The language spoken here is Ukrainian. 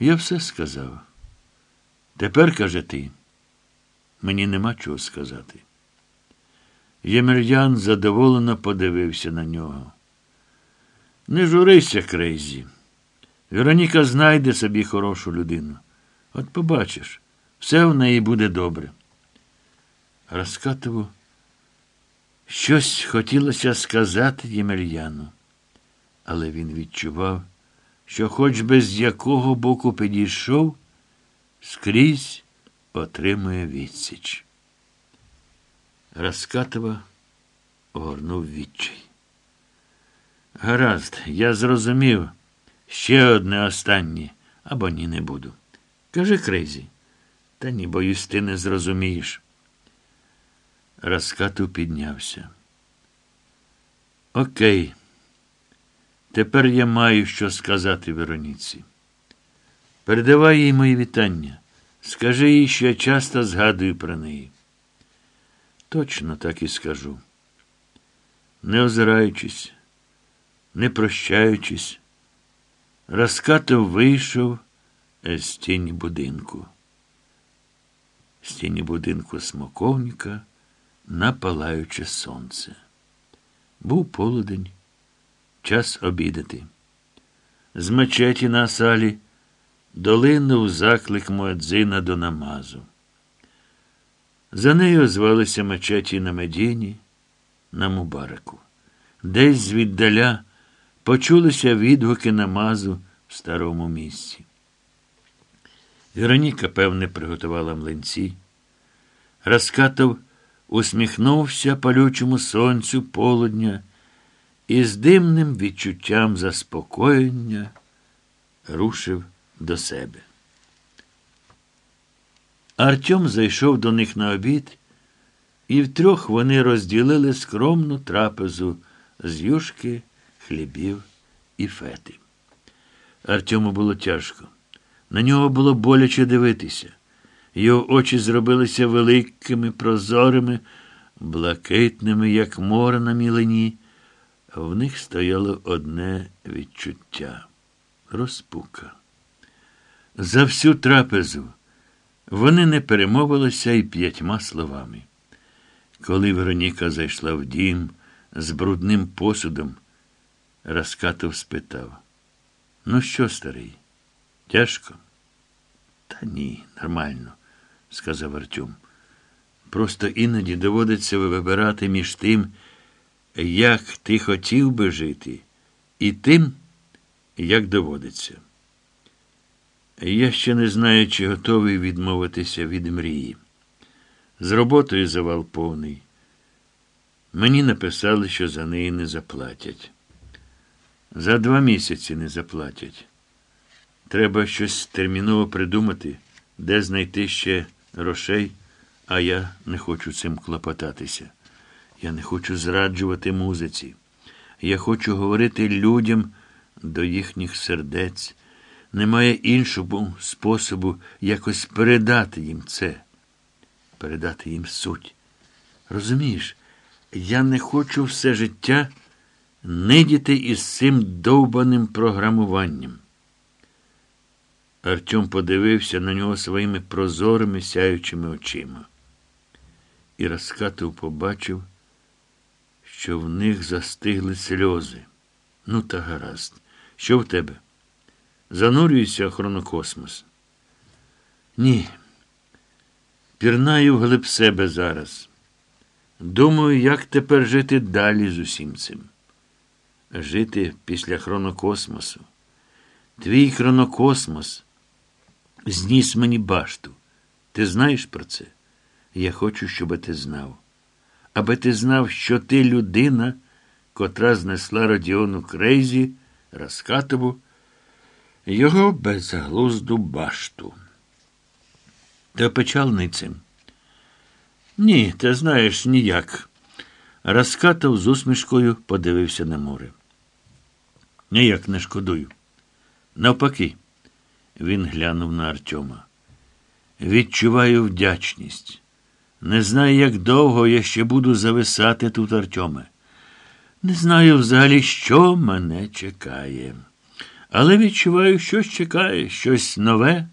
Я все сказав. Тепер, каже ти, мені нема чого сказати. Ємельян задоволено подивився на нього. Не журися, Крейзі. Вероніка знайде собі хорошу людину. От побачиш, все в неї буде добре. Раскатову щось хотілося сказати Ємельяну, але він відчував, що хоч би з якого боку підійшов, скрізь отримує відсіч. Раскатова огорнув відчай. Гаразд, я зрозумів. Ще одне останнє, або ні не буду. Кажи Крейзі. Та ні, боюсь, ти не зрозумієш. Раскату піднявся. Окей. Тепер я маю що сказати Вероніці. Передавай їй мої вітання. Скажи їй, що я часто згадую про неї. Точно так і скажу. Не озираючись, не прощаючись, Раскатов вийшов з тіні будинку. З тіні будинку смоковника на палаюче сонце. Був полудень, час обідати. З мечеті на салі долинув заклик Муедзина до намазу. За нею звалися мечеті на Медіні, на Мубараку. Десь звіддаля почулися відгуки намазу в старому місці. Вероніка, певне, приготувала млинці. Раскатов усміхнувся палючому сонцю полудня і з димним відчуттям заспокоєння рушив до себе. Артем зайшов до них на обід, і втрьох вони розділили скромну трапезу з юшки, хлібів і фети. Артему було тяжко. На нього було боляче дивитися. Його очі зробилися великими, прозорими, блакитними, як море на мілині, а в них стояло одне відчуття розпука. За всю трапезу вони не перемовилися й п'ятьма словами. Коли Вероніка зайшла в дім з брудним посудом, Раскатов спитав: Ну що, старий? Тяжко? Та ні, нормально, сказав Артем. Просто іноді доводиться вибирати між тим, як ти хотів би жити, і тим, як доводиться. Я ще не знаю, чи готовий відмовитися від мрії. З роботою завал повний. Мені написали, що за неї не заплатять. За два місяці не заплатять. Треба щось терміново придумати, де знайти ще грошей, а я не хочу цим клопотатися. Я не хочу зраджувати музиці. Я хочу говорити людям до їхніх сердець. Немає іншого способу якось передати їм це, передати їм суть. Розумієш, я не хочу все життя нидіти із цим довбаним програмуванням. Артем подивився на нього своїми прозорими сяючими очима. І Раскатов побачив, що в них застигли сльози. Ну, та гаразд. Що в тебе? Занурюється хронокосмос. Ні. Пірнаю вглиб себе зараз. Думаю, як тепер жити далі з усім цим. Жити після хронокосмосу. Твій хронокосмос зніс мені башту. Ти знаєш про це? Я хочу, щоб ти знав. Аби ти знав, що ти людина, котра знесла Радіону Крейзі, Раскатову, його безглузду башту. Ти опечалний цим? Ні, ти знаєш ніяк. Раскатов з усмішкою подивився на море. Ніяк не шкодую. Навпаки, він глянув на Артема. Відчуваю вдячність. Не знаю, як довго я ще буду зависати тут, Артьоме. Не знаю взагалі, що мене чекає. але відчуваю, щось чекає, щось нове.